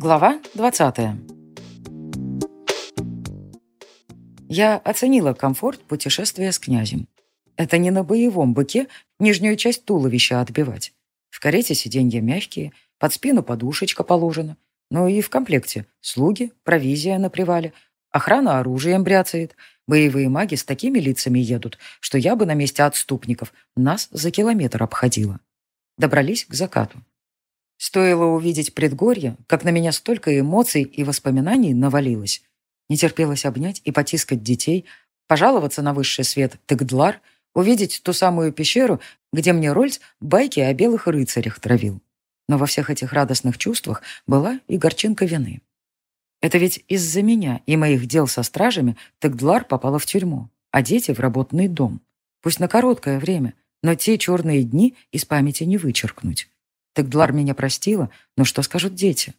Глава 20. Я оценила комфорт путешествия с князем. Это не на боевом быке нижнюю часть туловища отбивать. В карете сиденья мягкие, под спину подушечка положена. Ну и в комплекте слуги, провизия на привале, охрана оружием бряцает. Боевые маги с такими лицами едут, что я бы на месте отступников нас за километр обходила. Добрались к закату. Стоило увидеть предгорье, как на меня столько эмоций и воспоминаний навалилось. Не терпелось обнять и потискать детей, пожаловаться на высший свет Тыгдлар, увидеть ту самую пещеру, где мне Рольц байки о белых рыцарях травил. Но во всех этих радостных чувствах была и горчинка вины. Это ведь из-за меня и моих дел со стражами Тыгдлар попала в тюрьму, а дети в работный дом. Пусть на короткое время, но те черные дни из памяти не вычеркнуть. Тыгдлар меня простила, но что скажут дети?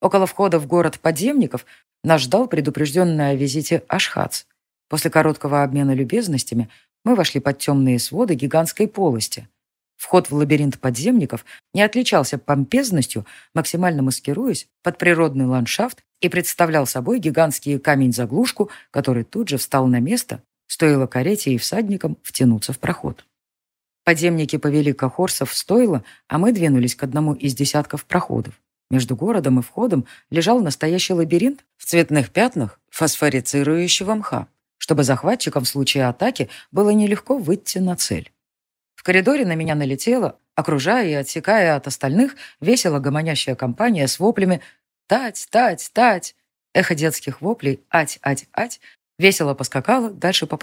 Около входа в город подземников нас ждал предупрежденный о визите Ашхац. После короткого обмена любезностями мы вошли под темные своды гигантской полости. Вход в лабиринт подземников не отличался помпезностью, максимально маскируясь под природный ландшафт и представлял собой гигантский камень-заглушку, который тут же встал на место, стоило карете и всадникам втянуться в проход. Подземники повели кохорсов в стойло, а мы двинулись к одному из десятков проходов. Между городом и входом лежал настоящий лабиринт в цветных пятнах фосфорицирующего мха, чтобы захватчикам в случае атаки было нелегко выйти на цель. В коридоре на меня налетела, окружая и отсекая от остальных, весело гомонящая компания с воплями «Тать, тать, тать!» Эхо детских воплей «Ать, ать, ать!» весело поскакало дальше по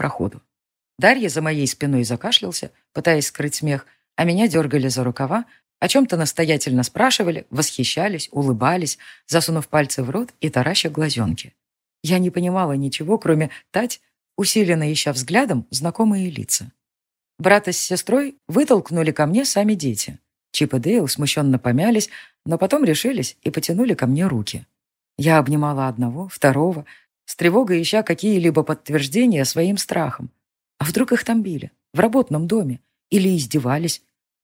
проходу. Дарья за моей спиной закашлялся, пытаясь скрыть смех, а меня дергали за рукава, о чем-то настоятельно спрашивали, восхищались, улыбались, засунув пальцы в рот и тараща глазенки. Я не понимала ничего, кроме тать, усиленно ища взглядом знакомые лица. Брата с сестрой вытолкнули ко мне сами дети. Чип и Дейл смущенно помялись, но потом решились и потянули ко мне руки. Я обнимала одного, второго, с тревогой ища какие-либо подтверждения своим страхам, а А вдруг их там били? В работном доме? Или издевались?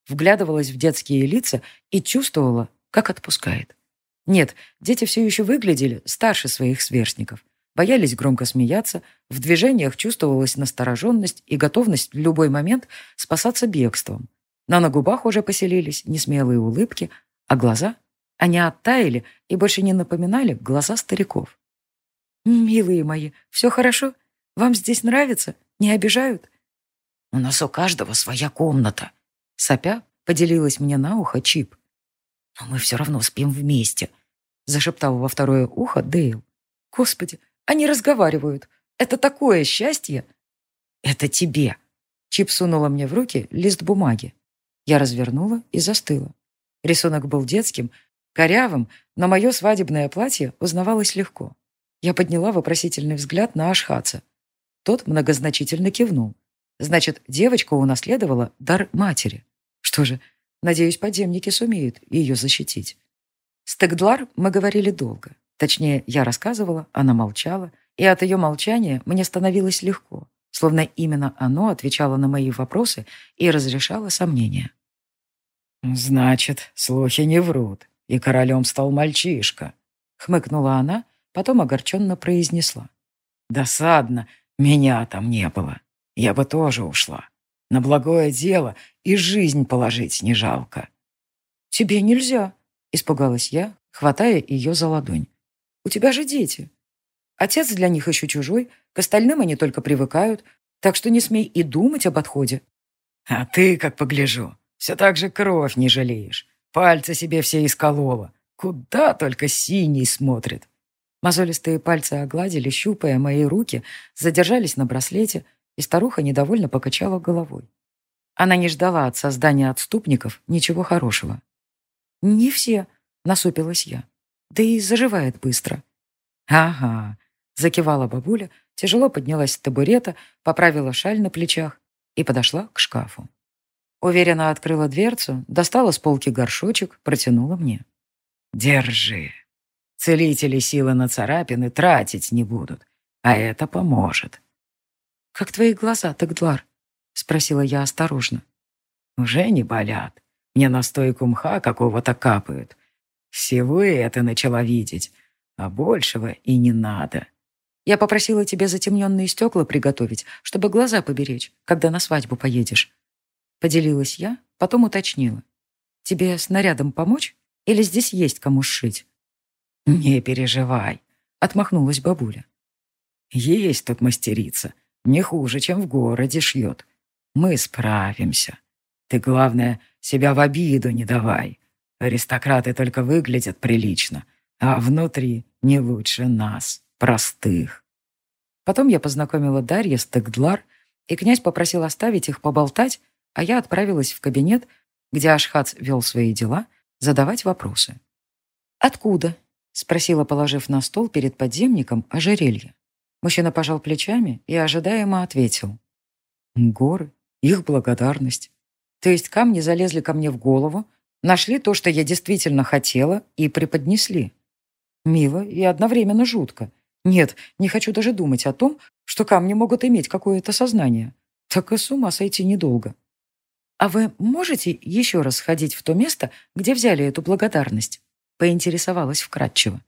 Вглядывалась в детские лица и чувствовала, как отпускает. Нет, дети все еще выглядели старше своих сверстников. Боялись громко смеяться, в движениях чувствовалась настороженность и готовность в любой момент спасаться бегством. Но на губах уже поселились несмелые улыбки, а глаза, они оттаяли и больше не напоминали глаза стариков. «Милые мои, все хорошо? Вам здесь нравится?» Не обижают?» «У нас у каждого своя комната», — сопя поделилась мне на ухо Чип. «Но мы все равно спим вместе», — зашептал во второе ухо Дейл. «Господи, они разговаривают. Это такое счастье!» «Это тебе!» Чип сунула мне в руки лист бумаги. Я развернула и застыла. Рисунок был детским, корявым, но мое свадебное платье узнавалось легко. Тот многозначительно кивнул. Значит, девочка унаследовала дар матери. Что же, надеюсь, подземники сумеют ее защитить. С Тегдлар мы говорили долго. Точнее, я рассказывала, она молчала, и от ее молчания мне становилось легко, словно именно оно отвечало на мои вопросы и разрешало сомнения. «Значит, слухи не врут, и королем стал мальчишка», — хмыкнула она, потом огорченно произнесла. «Досадно, меня там не было. Я бы тоже ушла. На благое дело и жизнь положить не жалко. «Тебе нельзя», — испугалась я, хватая ее за ладонь. «У тебя же дети. Отец для них еще чужой, к остальным они только привыкают, так что не смей и думать об отходе». «А ты, как погляжу, все так же кровь не жалеешь. Пальцы себе все исколола. Куда только синий смотрит. Мозолистые пальцы огладили, щупая мои руки, задержались на браслете, и старуха недовольно покачала головой. Она не ждала от создания отступников ничего хорошего. «Не все», — насупилась я. «Да и заживает быстро». «Ага», — закивала бабуля, тяжело поднялась с табурета, поправила шаль на плечах и подошла к шкафу. Уверенно открыла дверцу, достала с полки горшочек, протянула мне. «Держи». Целители силы на царапины тратить не будут, а это поможет. «Как твои глаза, Тагдлар?» — спросила я осторожно. «Уже не болят. Мне настойку мха какого-то капают. Всего это начала видеть, а большего и не надо. Я попросила тебе затемненные стекла приготовить, чтобы глаза поберечь, когда на свадьбу поедешь. Поделилась я, потом уточнила. Тебе с нарядом помочь? Или здесь есть кому сшить? Не переживай, отмахнулась бабуля. Есть тут мастерица, не хуже, чем в городе шьет. Мы справимся. Ты, главное, себя в обиду не давай. Аристократы только выглядят прилично, а внутри не лучше нас, простых. Потом я познакомила Дарья с Тегдлар, и князь попросил оставить их поболтать, а я отправилась в кабинет, где Ашхац вел свои дела, задавать вопросы. «Откуда?» — Спросила, положив на стол перед подземником ожерелье. Мужчина пожал плечами и ожидаемо ответил. «Горы, их благодарность. То есть камни залезли ко мне в голову, нашли то, что я действительно хотела, и преподнесли. Мило и одновременно жутко. Нет, не хочу даже думать о том, что камни могут иметь какое-то сознание. Так и с ума сойти недолго. А вы можете еще раз сходить в то место, где взяли эту благодарность? поинтересовалась вкратчиво.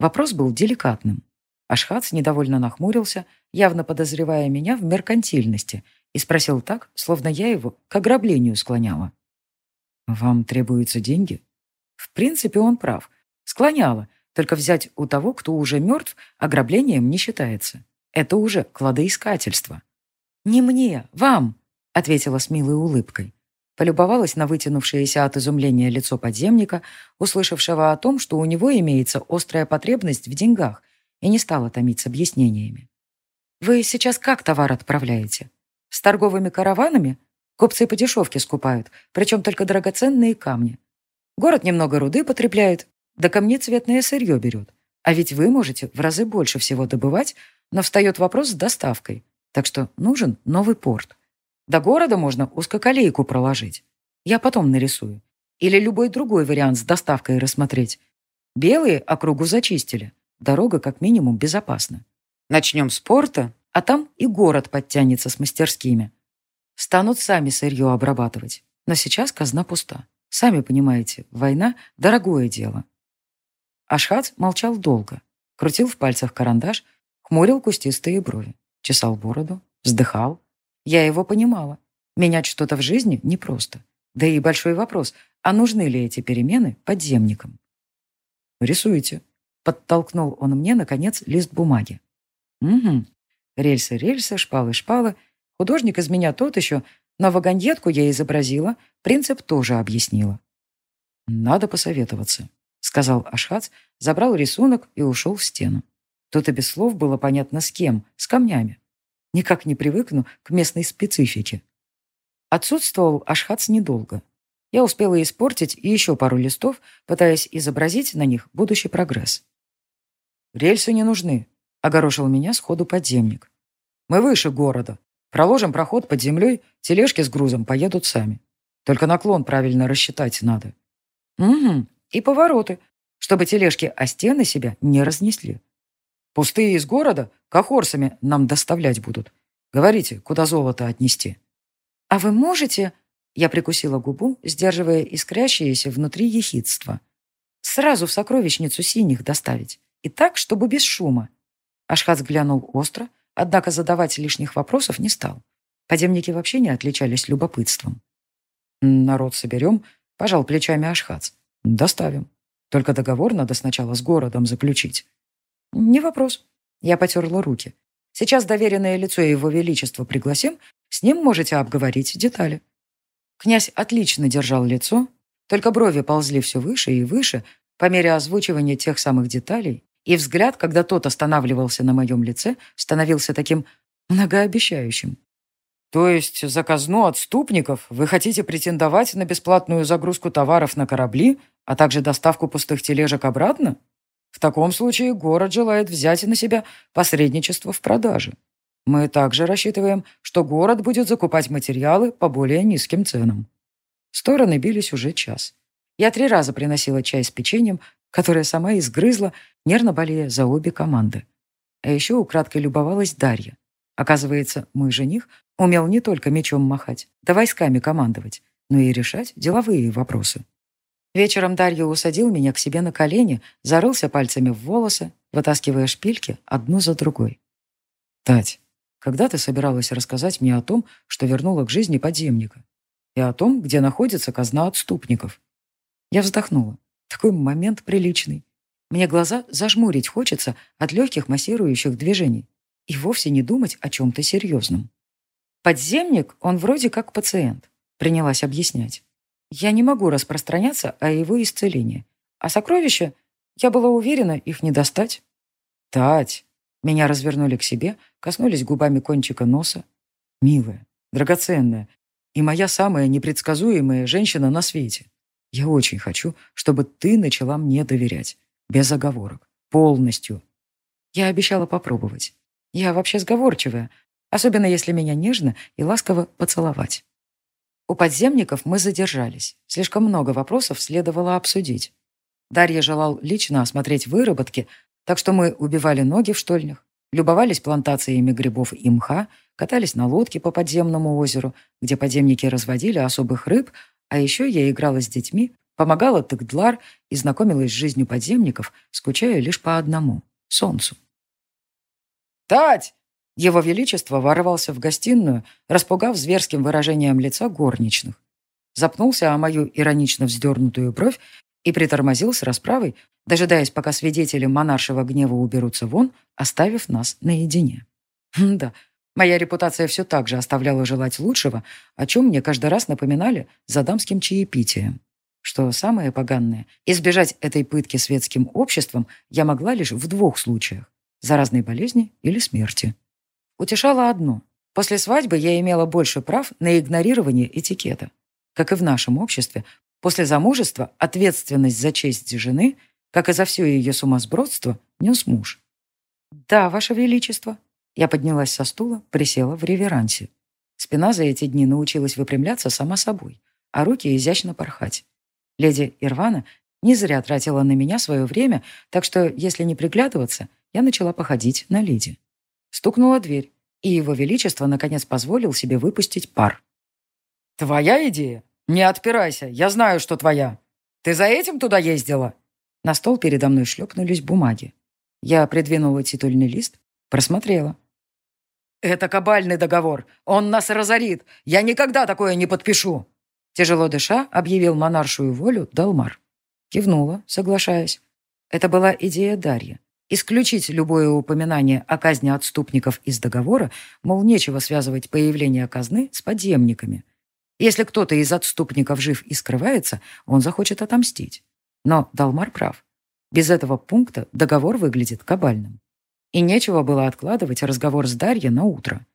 Вопрос был деликатным. Ашхац недовольно нахмурился, явно подозревая меня в меркантильности, и спросил так, словно я его к ограблению склоняла. «Вам требуются деньги?» В принципе, он прав. Склоняла, только взять у того, кто уже мертв, ограблением не считается. Это уже кладоискательство. «Не мне, вам!» — ответила с милой улыбкой. Полюбовалась на вытянувшееся от изумления лицо подземника, услышавшего о том, что у него имеется острая потребность в деньгах, и не стала томить с объяснениями. «Вы сейчас как товар отправляете? С торговыми караванами? Купцы по дешевке скупают, причем только драгоценные камни. Город немного руды потребляет, да камнецветное сырье берет. А ведь вы можете в разы больше всего добывать, но встает вопрос с доставкой. Так что нужен новый порт. До города можно узкоколейку проложить. Я потом нарисую. Или любой другой вариант с доставкой рассмотреть. Белые округу зачистили. Дорога как минимум безопасна. Начнем с порта, а там и город подтянется с мастерскими. Станут сами сырье обрабатывать. Но сейчас казна пуста. Сами понимаете, война – дорогое дело. Ашхат молчал долго. Крутил в пальцах карандаш, хмурил кустистые брови, чесал бороду, вздыхал, я его понимала. Менять что-то в жизни непросто. Да и большой вопрос, а нужны ли эти перемены подземникам? «Рисуйте», — подтолкнул он мне, наконец, лист бумаги. «Угу. Рельсы, рельсы, шпалы, шпалы. Художник из меня тот еще, На вагонетку я изобразила, принцип тоже объяснила». «Надо посоветоваться», — сказал Ашхац, забрал рисунок и ушел в стену. Тут и без слов было понятно с кем, с камнями. Никак не привыкну к местной специфике. Отсутствовал Ашхац недолго. Я успела испортить еще пару листов, пытаясь изобразить на них будущий прогресс. «Рельсы не нужны», — огорошил меня сходу подземник. «Мы выше города. Проложим проход под землей, тележки с грузом поедут сами. Только наклон правильно рассчитать надо». «Угу, и повороты, чтобы тележки о стены себя не разнесли. Пустые из города кахорсами нам доставлять будут. Говорите, куда золото отнести?» «А вы можете...» Я прикусила губу, сдерживая искрящееся внутри ехидство. «Сразу в сокровищницу синих доставить. И так, чтобы без шума». Ашхат взглянул остро, однако задавать лишних вопросов не стал. Подземники вообще не отличались любопытством. «Народ соберем», — пожал плечами Ашхац. «Доставим. Только договор надо сначала с городом заключить». «Не вопрос». Я потерла руки. «Сейчас доверенное лицо Его Величества пригласим, с ним можете обговорить детали». Князь отлично держал лицо, только брови ползли все выше и выше по мере озвучивания тех самых деталей, и взгляд, когда тот останавливался на моем лице, становился таким многообещающим. «То есть за казну отступников вы хотите претендовать на бесплатную загрузку товаров на корабли, а также доставку пустых тележек обратно? В таком случае город желает взять на себя посредничество в продаже. Мы также рассчитываем, что город будет закупать материалы по более низким ценам». Стороны бились уже час. Я три раза приносила чай с печеньем, которое сама изгрызла, нервно болея за обе команды. А еще украдкой любовалась Дарья. Оказывается, мой жених умел не только мечом махать, да войсками командовать, но и решать деловые вопросы. Вечером Дарья усадил меня к себе на колени, зарылся пальцами в волосы, вытаскивая шпильки одну за другой. «Тать, когда ты собиралась рассказать мне о том, что вернула к жизни подземника? И о том, где находится казна отступников?» Я вздохнула. Такой момент приличный. Мне глаза зажмурить хочется от легких массирующих движений и вовсе не думать о чем-то серьезном. Подземник, он вроде как пациент, принялась объяснять. Я не могу распространяться о его исцелении. А сокровища, я была уверена, их не достать. Тать. Меня развернули к себе, коснулись губами кончика носа. Милая, драгоценная и моя самая непредсказуемая женщина на свете. Я очень хочу, чтобы ты начала мне доверять. Без оговорок. Полностью. Я обещала попробовать. Я вообще сговорчивая, особенно если меня нежно и ласково поцеловать. У подземников мы задержались. Слишком много вопросов следовало обсудить. Дарья желал лично осмотреть выработки, так что мы убивали ноги в штольнях, любовались плантациями грибов и мха, катались на лодке по подземному озеру, где подземники разводили особых рыб, а еще я играла с детьми, помогала Тыгдлар и знакомилась с жизнью подземников, скучая лишь по одному — солнцу. «Тать!» Его Величество ворвался в гостиную, распугав зверским выражением лица горничных. Запнулся о мою иронично вздернутую бровь и притормозил с расправой, дожидаясь, пока свидетели монаршего гнева уберутся вон, оставив нас наедине. да, моя репутация все так же оставляла желать лучшего, о чем мне каждый раз напоминали за дамским чаепитием. Что самое поганное, избежать этой пытки светским обществом я могла лишь в двух случаях – заразной болезни или смерти. Утешало одно. После свадьбы я имела больше прав на игнорирование этикета. Как и в нашем обществе, после замужества ответственность за честь жены, как и за все ее сумасбродство, нес муж. «Да, Ваше Величество». Я поднялась со стула, присела в реверансе. Спина за эти дни научилась выпрямляться сама собой, а руки изящно порхать. Леди Ирвана не зря тратила на меня свое время, так что, если не приглядываться, я начала походить на леди. Стукнула дверь, и его величество наконец позволил себе выпустить пар. «Твоя идея? Не отпирайся, я знаю, что твоя. Ты за этим туда ездила?» На стол передо мной шлепнулись бумаги. Я придвинула титульный лист, просмотрела. «Это кабальный договор. Он нас разорит. Я никогда такое не подпишу!» Тяжело дыша, объявил монаршую волю Далмар. Кивнула, соглашаясь. Это была идея Дарья исключить любое упоминание о казни отступников из договора, мол, нечего связывать появление казны с подъемниками. Если кто-то из отступников жив и скрывается, он захочет отомстить. Но Далмар прав. Без этого пункта договор выглядит кабальным. И нечего было откладывать разговор с Дарьей на утро.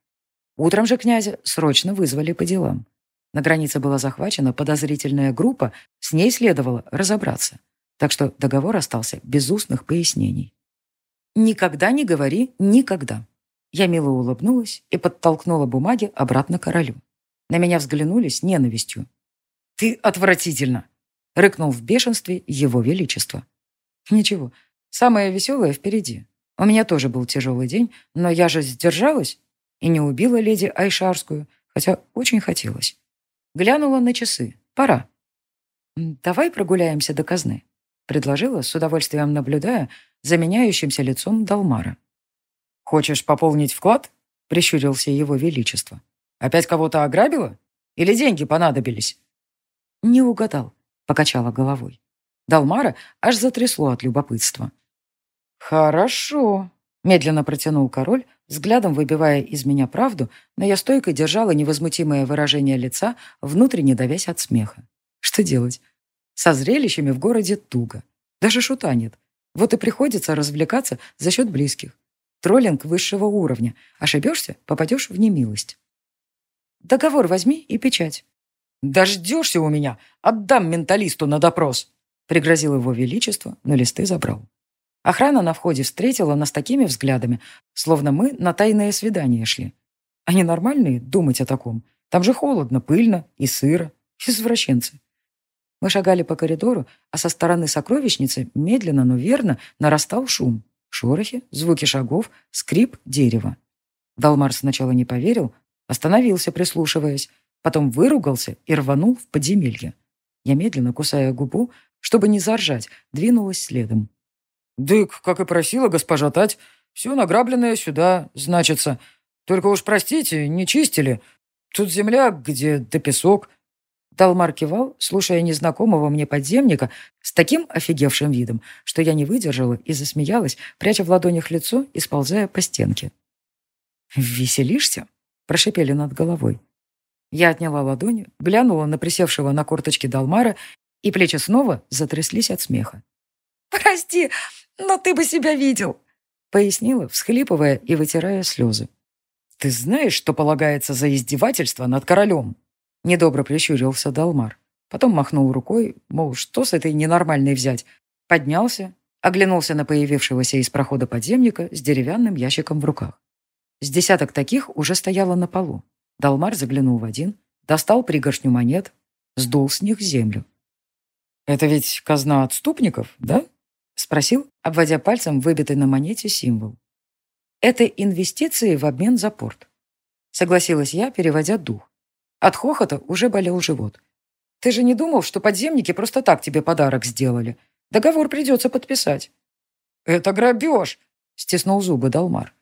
Утром же князя срочно вызвали по делам. На границе была захвачена подозрительная группа, с ней следовало разобраться. Так что договор остался без устных пояснений никогда не говори «никогда». Я мило улыбнулась и подтолкнула бумаги обратно королю. На меня взглянули с ненавистью. «Ты отвратительно!» — рыкнул в бешенстве его величество. «Ничего, самое веселое впереди. У меня тоже был тяжелый день, но я же сдержалась и не убила леди Айшарскую, хотя очень хотелось. Глянула на часы. Пора. Давай прогуляемся до казны предложила, с удовольствием наблюдая за меняющимся лицом Далмара. «Хочешь пополнить вклад?» — прищурился его величество. «Опять кого-то ограбила? Или деньги понадобились?» «Не угадал», — покачала головой. Далмара аж затрясло от любопытства. «Хорошо», — медленно протянул король, взглядом выбивая из меня правду, но я стойко держала невозмутимое выражение лица, внутренне давясь от смеха. «Что делать? Созрели ще в городе туго. Даже шута нет. Вот и приходится развлекаться за счет близких. Троллинг высшего уровня. Ошибешься, попадешь в немилость. Договор возьми и печать. «Дождешься у меня! Отдам менталисту на допрос!» Пригрозил его величество, но листы забрал. Охрана на входе встретила нас такими взглядами, словно мы на тайное свидание шли. Они нормальные думать о таком? Там же холодно, пыльно и сыро. Извращенцы. Мы шагали по коридору, а со стороны сокровищницы медленно, но верно нарастал шум. Шорохи, звуки шагов, скрип дерева. Далмар сначала не поверил, остановился, прислушиваясь, потом выругался и рванул в подземелье. Я медленно, кусая губу, чтобы не заржать, двинулась следом. «Дык, как и просила госпожа Тать, все награбленное сюда, значится. Только Талмар кивал, слушая незнакомого мне подземника, с таким офигевшим видом, что я не выдержала и засмеялась, пряча в ладонях лицо и сползая по стенке. «Веселишься?» – прошипели над головой. Я отняла ладони, глянула на присевшего на корточке Далмара, и плечи снова затряслись от смеха. «Прости, но ты бы себя видел!» – пояснила, всхлипывая и вытирая слезы. «Ты знаешь, что полагается за издевательство над королем?» Недобро прищурился Далмар. Потом махнул рукой, мол, что с этой ненормальной взять. Поднялся, оглянулся на появившегося из прохода подземника с деревянным ящиком в руках. С десяток таких уже стояло на полу. Далмар заглянул в один, достал пригоршню монет, сдул с них землю. «Это ведь казна отступников, да?» Спросил, обводя пальцем выбитый на монете символ. Это инвестиции в обмен за порт. Согласилась я, переводя дух. От хохота уже болел живот. Ты же не думал, что подземники просто так тебе подарок сделали? Договор придется подписать. Это грабеж, стиснул зубы Далмар.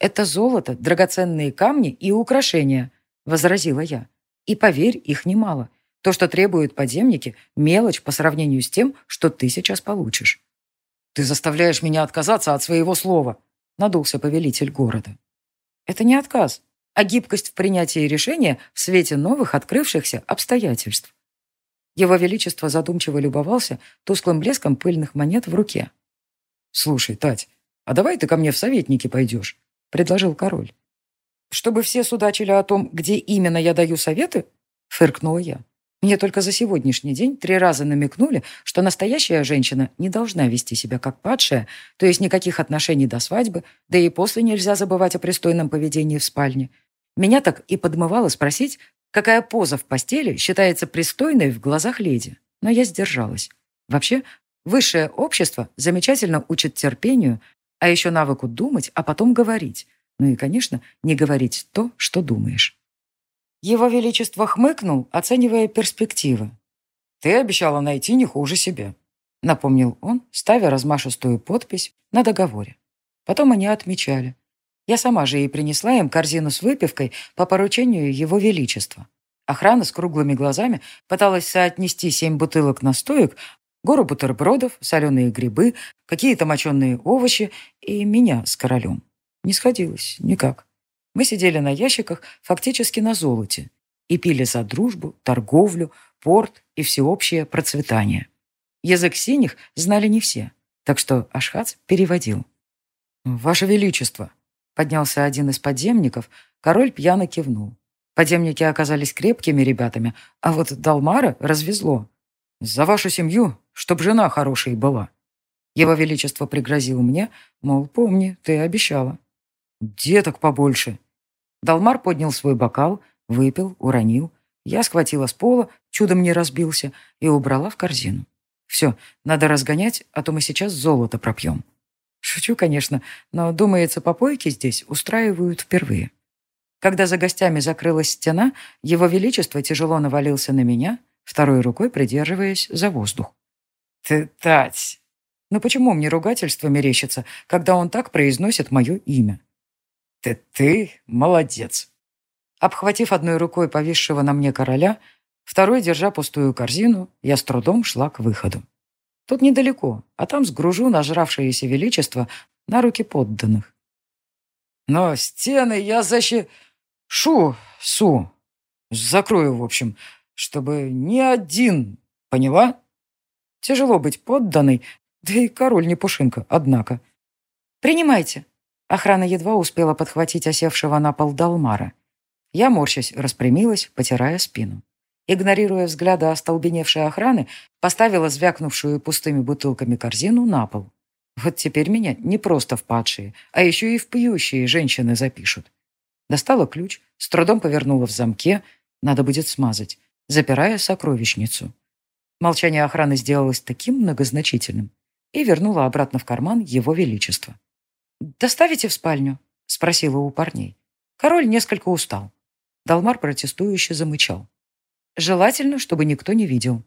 Это золото, драгоценные камни и украшения, возразила я. И поверь, их немало. То, что требуют подземники, мелочь по сравнению с тем, что ты сейчас получишь. «Ты заставляешь меня отказаться от своего слова», — надулся повелитель города. «Это не отказ, а огибкость в принятии решения в свете новых открывшихся обстоятельств. Его Величество задумчиво любовался тусклым блеском пыльных монет в руке. «Слушай, Тать, а давай ты ко мне в советники пойдешь?» — предложил король. «Чтобы все судачили о том, где именно я даю советы?» — фыркнула я. Мне только за сегодняшний день три раза намекнули, что настоящая женщина не должна вести себя как падшая, то есть никаких отношений до свадьбы, да и после нельзя забывать о пристойном поведении в спальне. Меня так и подмывало спросить, какая поза в постели считается пристойной в глазах леди. Но я сдержалась. Вообще, высшее общество замечательно учит терпению, а еще навыку думать, а потом говорить. Ну и, конечно, не говорить то, что думаешь. Его Величество хмыкнул, оценивая перспективы. «Ты обещала найти не хуже себя», — напомнил он, ставя размашистую подпись на договоре. Потом они отмечали. Я сама же и принесла им корзину с выпивкой по поручению Его Величества. Охрана с круглыми глазами пыталась соотнести семь бутылок настоек, гору бутербродов, соленые грибы, какие-то моченые овощи и меня с королем. Не сходилось никак. Мы сидели на ящиках фактически на золоте и пили за дружбу, торговлю, порт и всеобщее процветание. Язык синих знали не все, так что Ашхац переводил. «Ваше Величество!» — поднялся один из подземников, король пьяно кивнул. Подземники оказались крепкими ребятами, а вот Далмара развезло. «За вашу семью, чтоб жена хорошей была!» Его Величество пригрозил мне, мол, помни, ты обещала. «Деток побольше!» Далмар поднял свой бокал, выпил, уронил. Я схватила с пола, чудом не разбился, и убрала в корзину. «Все, надо разгонять, а то мы сейчас золото пропьем». Шучу, конечно, но, думается, попойки здесь устраивают впервые. Когда за гостями закрылась стена, его величество тяжело навалился на меня, второй рукой придерживаясь за воздух. «Ты, Тать!» «Ну почему мне ругательство мерещится, когда он так произносит мое имя?» «Ты, ты молодец!» Обхватив одной рукой повисшего на мне короля, второй, держа пустую корзину, я с трудом шла к выходу. Тут недалеко, а там сгружу нажравшееся величество на руки подданных. Но стены я защи... Шу, су. Закрою, в общем, чтобы ни один, поняла? Тяжело быть подданной, да и король не пушинка, однако. Принимайте, Охрана едва успела подхватить осевшего на пол Далмара. Я, морщась, распрямилась, потирая спину. Игнорируя взгляды остолбеневшей охраны, поставила звякнувшую пустыми бутылками корзину на пол. Вот теперь меня не просто в падшие, а еще и в пьющие женщины запишут. Достала ключ, с трудом повернула в замке, надо будет смазать, запирая сокровищницу. Молчание охраны сделалось таким многозначительным и вернула обратно в карман его величества. «Доставите в спальню?» — спросила у парней. Король несколько устал. Далмар протестующе замычал. «Желательно, чтобы никто не видел».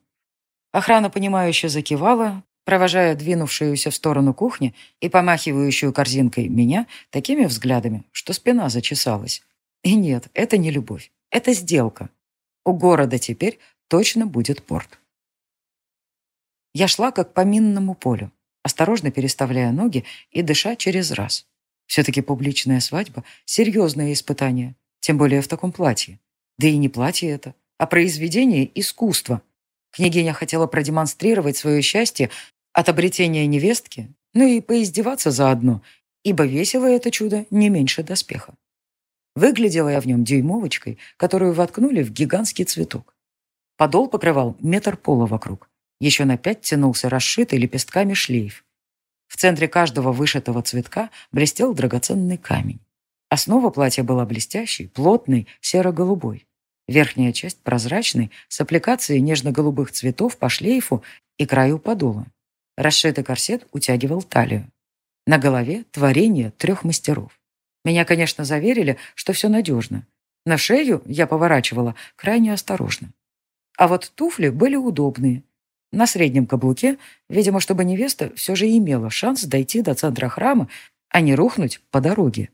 Охрана, понимающе закивала, провожая двинувшуюся в сторону кухни и помахивающую корзинкой меня такими взглядами, что спина зачесалась. И нет, это не любовь, это сделка. У города теперь точно будет порт. Я шла как по минному полю, осторожно переставляя ноги и дыша через раз. Все-таки публичная свадьба — серьезное испытание, тем более в таком платье. Да и не платье это, а произведение искусства. Княгиня хотела продемонстрировать свое счастье от обретения невестки, ну и поиздеваться заодно, ибо весело это чудо не меньше доспеха. Выглядела я в нем дюймовочкой, которую воткнули в гигантский цветок. Подол покрывал метр пола вокруг. Еще на пять тянулся расшитый лепестками шлейф. В центре каждого вышитого цветка блестел драгоценный камень. Основа платья была блестящей, плотной, серо-голубой. Верхняя часть прозрачной, с аппликацией нежно-голубых цветов по шлейфу и краю подола. Расшитый корсет утягивал талию. На голове творение трех мастеров. Меня, конечно, заверили, что все надежно. На шею я поворачивала крайне осторожно. А вот туфли были удобные, на среднем каблуке, видимо, чтобы невеста все же имела шанс дойти до центра храма, а не рухнуть по дороге.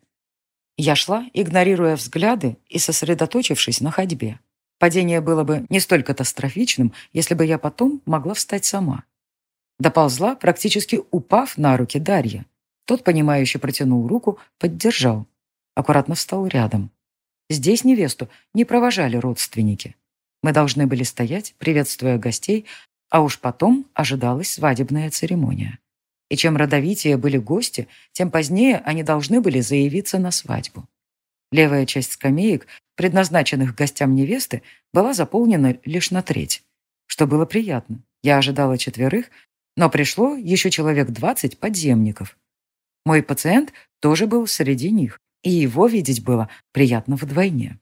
Я шла, игнорируя взгляды и сосредоточившись на ходьбе. Падение было бы не столь катастрофичным, если бы я потом могла встать сама. Доползла, практически упав на руки Дарья. Тот, понимающе протянул руку, поддержал. Аккуратно встал рядом. Здесь невесту не провожали родственники. Мы должны были стоять, приветствуя гостей, а уж потом ожидалась свадебная церемония. И чем родовитее были гости, тем позднее они должны были заявиться на свадьбу. Левая часть скамеек, предназначенных гостям невесты, была заполнена лишь на треть, что было приятно. Я ожидала четверых, но пришло еще человек двадцать подземников. Мой пациент тоже был среди них, и его видеть было приятно вдвойне.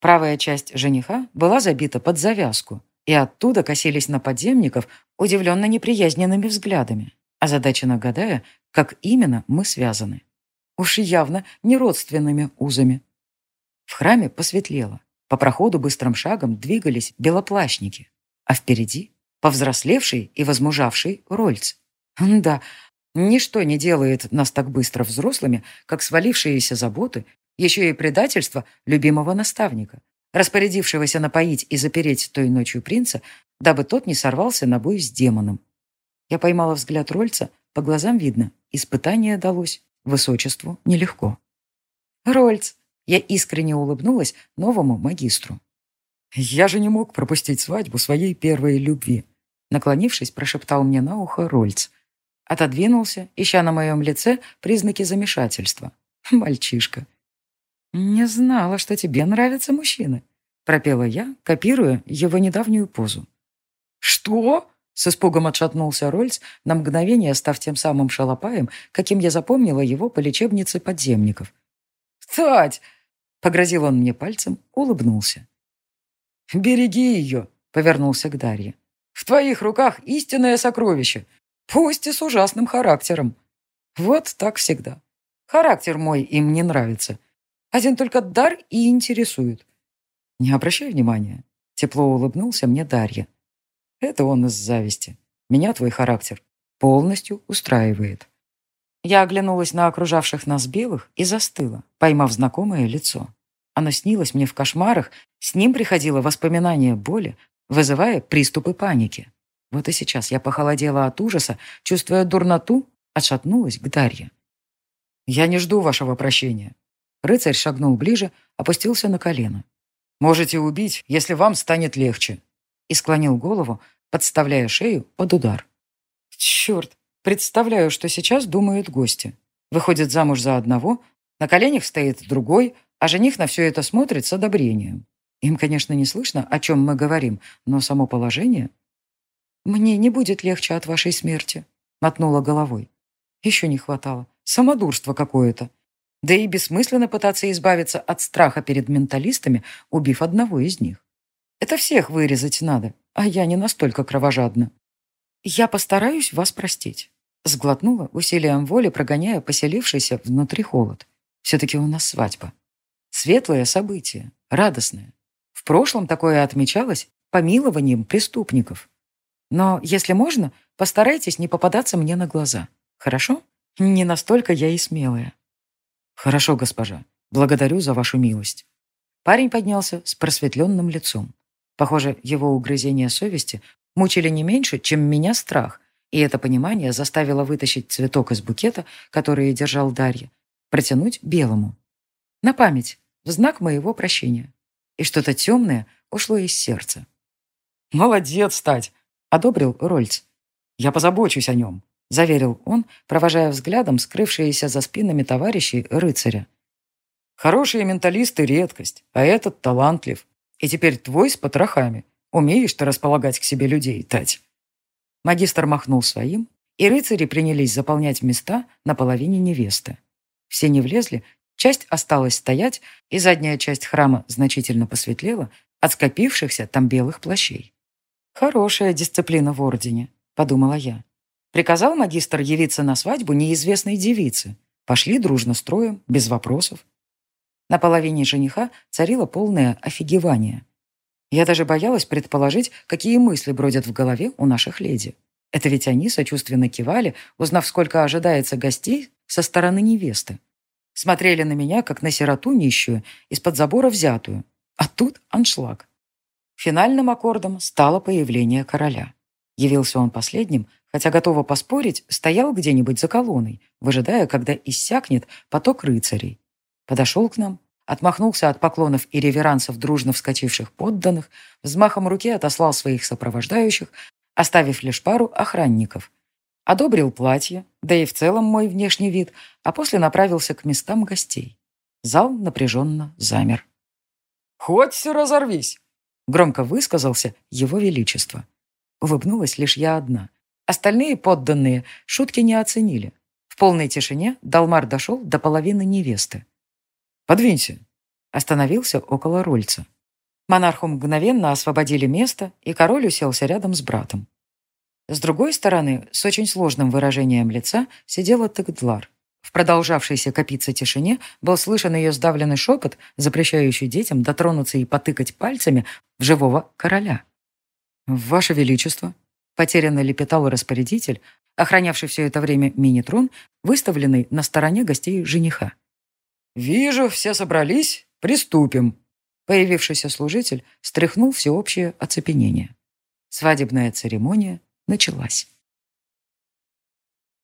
Правая часть жениха была забита под завязку, и оттуда косились на подземников, удивленно неприязненными взглядами, озадаченно гадая, как именно мы связаны. Уж явно не родственными узами. В храме посветлело. По проходу быстрым шагом двигались белоплащники, а впереди — повзрослевший и возмужавший Рольц. Да, ничто не делает нас так быстро взрослыми, как свалившиеся заботы, еще и предательство любимого наставника, Распорядившегося напоить и запереть той ночью принца, дабы тот не сорвался на бой с демоном. Я поймала взгляд Рольца, по глазам видно, испытание далось, высочеству нелегко. «Рольц!» Я искренне улыбнулась новому магистру. «Я же не мог пропустить свадьбу своей первой любви», наклонившись, прошептал мне на ухо Рольц. Отодвинулся, ища на моем лице признаки замешательства. «Мальчишка, «Не знала, что тебе нравятся мужчины», — пропела я, копируя его недавнюю позу. «Что?» — с испугом отшатнулся Рольц, на мгновение став тем самым шалопаем, каким я запомнила его по лечебнице подземников. «Тать!» — погрозил он мне пальцем, улыбнулся. «Береги ее!» — повернулся к Дарье. «В твоих руках истинное сокровище, пусть и с ужасным характером. Вот так всегда. Характер мой им не нравится, Один только дар и интересует. Не обращай внимания. Тепло улыбнулся мне Дарья. Это он из зависти. Меня твой характер полностью устраивает. Я оглянулась на окружавших нас белых и застыла, поймав знакомое лицо. Оно снилось мне в кошмарах, с ним приходило воспоминание боли, вызывая приступы паники. Вот и сейчас я похолодела от ужаса, чувствуя дурноту, отшатнулась к Дарье. «Я не жду вашего прощения. Рыцарь шагнул ближе, опустился на колено. «Можете убить, если вам станет легче», и склонил голову, подставляя шею под удар. «Черт, представляю, что сейчас думают гости. Выходит замуж за одного, на коленях стоит другой, а жених на все это смотрит с одобрением. Им, конечно, не слышно, о чем мы говорим, но само положение... «Мне не будет легче от вашей смерти», — мотнула головой. Еще не хватало. Самодурство какое-то. Да и бессмысленно пытаться избавиться от страха перед менталистами, убив одного из них. Это всех вырезать надо, а я не настолько кровожадна. Я постараюсь вас простить. Сглотнула усилием воли, прогоняя поселившийся внутри холод. Все-таки у нас свадьба. Светлое событие, радостное. В прошлом такое отмечалось помилованием преступников. Но, если можно, постарайтесь не попадаться мне на глаза. Хорошо? Не настолько я и смелая». «Хорошо, госпожа. Благодарю за вашу милость». Парень поднялся с просветленным лицом. Похоже, его угрызения совести мучили не меньше, чем меня страх, и это понимание заставило вытащить цветок из букета, который держал Дарья, протянуть белому. На память, в знак моего прощения. И что-то темное ушло из сердца. «Молодец, Тать!» — одобрил Рольц. «Я позабочусь о нем», — заверил он, провожая взглядом скрывшиеся за спинами товарищей рыцаря. «Хорошие менталисты — редкость, а этот талантлив. И теперь твой с потрохами. Умеешь ты располагать к себе людей, Тать?» Магистр махнул своим, и рыцари принялись заполнять места на половине невесты. Все не влезли, часть осталась стоять, и задняя часть храма значительно посветлела от скопившихся там белых плащей. «Хорошая дисциплина в Ордене», — подумала я. Приказал магистр явиться на свадьбу неизвестной девицы. Пошли дружно строем, без вопросов. На половине жениха царило полное офигевание. Я даже боялась предположить, какие мысли бродят в голове у наших леди. Это ведь они сочувственно кивали, узнав, сколько ожидается гостей со стороны невесты. Смотрели на меня, как на сироту нищую, из-под забора взятую. А тут аншлаг. Финальным аккордом стало появление короля. Явился он последним, хотя готова поспорить, стоял где-нибудь за колонной, выжидая, когда иссякнет поток рыцарей. Подошел к нам, отмахнулся от поклонов и реверансов дружно вскочивших подданных, взмахом руки отослал своих сопровождающих, оставив лишь пару охранников. Одобрил платье, да и в целом мой внешний вид, а после направился к местам гостей. Зал напряженно замер. «Хоть разорвись!» — громко высказался его величество. Улыбнулась лишь я одна, Остальные подданные шутки не оценили. В полной тишине Далмар дошел до половины невесты. «Подвинься!» Остановился около Рольца. Монарху мгновенно освободили место, и король уселся рядом с братом. С другой стороны, с очень сложным выражением лица, сидела Тегдлар. В продолжавшейся копиться тишине был слышен ее сдавленный шепот, запрещающий детям дотронуться и потыкать пальцами в живого короля. «Ваше Величество!» — потерянная лепетала распорядитель, охранявший все это время мини-трон, выставленный на стороне гостей жениха. «Вижу, все собрались. Приступим!» Появившийся служитель стряхнул всеобщее оцепенение. Свадебная церемония началась.